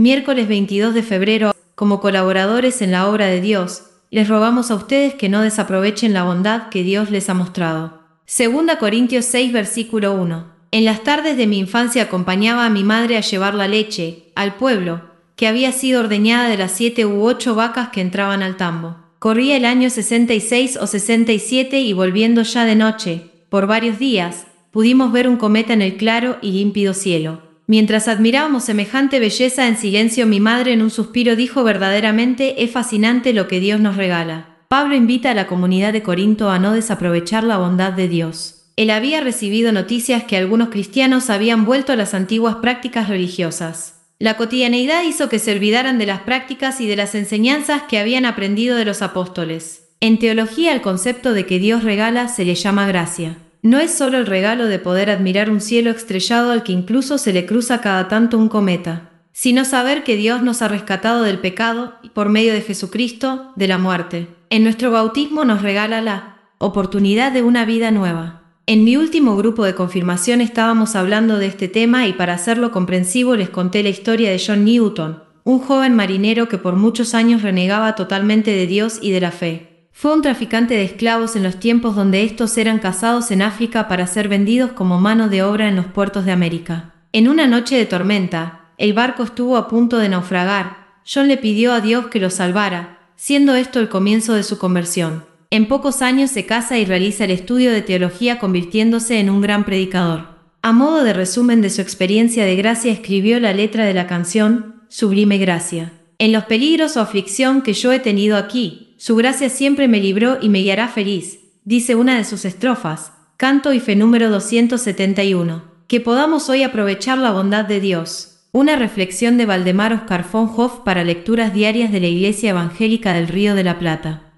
Miércoles 22 de febrero, como colaboradores en la obra de Dios, les rogamos a ustedes que no desaprovechen la bondad que Dios les ha mostrado. Segunda Corintios 6 versículo 1. En las tardes de mi infancia acompañaba a mi madre a llevar la leche, al pueblo, que había sido ordeñada de las siete u ocho vacas que entraban al tambo. Corría el año 66 o 67 y volviendo ya de noche, por varios días, pudimos ver un cometa en el claro y límpido cielo. Mientras admirábamos semejante belleza en silencio, mi madre en un suspiro dijo verdaderamente es fascinante lo que Dios nos regala. Pablo invita a la comunidad de Corinto a no desaprovechar la bondad de Dios. Él había recibido noticias que algunos cristianos habían vuelto a las antiguas prácticas religiosas. La cotidianeidad hizo que se olvidaran de las prácticas y de las enseñanzas que habían aprendido de los apóstoles. En teología el concepto de que Dios regala se le llama gracia. No es solo el regalo de poder admirar un cielo estrellado al que incluso se le cruza cada tanto un cometa, sino saber que Dios nos ha rescatado del pecado por medio de Jesucristo, de la muerte. En nuestro bautismo nos regala la oportunidad de una vida nueva. En mi último grupo de confirmación estábamos hablando de este tema y para hacerlo comprensivo les conté la historia de John Newton, un joven marinero que por muchos años renegaba totalmente de Dios y de la fe. Fue un traficante de esclavos en los tiempos donde estos eran cazados en África para ser vendidos como mano de obra en los puertos de América. En una noche de tormenta, el barco estuvo a punto de naufragar. John le pidió a Dios que lo salvara, siendo esto el comienzo de su conversión. En pocos años se casa y realiza el estudio de teología convirtiéndose en un gran predicador. A modo de resumen de su experiencia de gracia escribió la letra de la canción Sublime Gracia. En los peligros o aflicción que yo he tenido aquí, su gracia siempre me libró y me guiará feliz, dice una de sus estrofas, canto y fe número 271. Que podamos hoy aprovechar la bondad de Dios. Una reflexión de Valdemar Oscar von Hoff para lecturas diarias de la Iglesia Evangélica del Río de la Plata.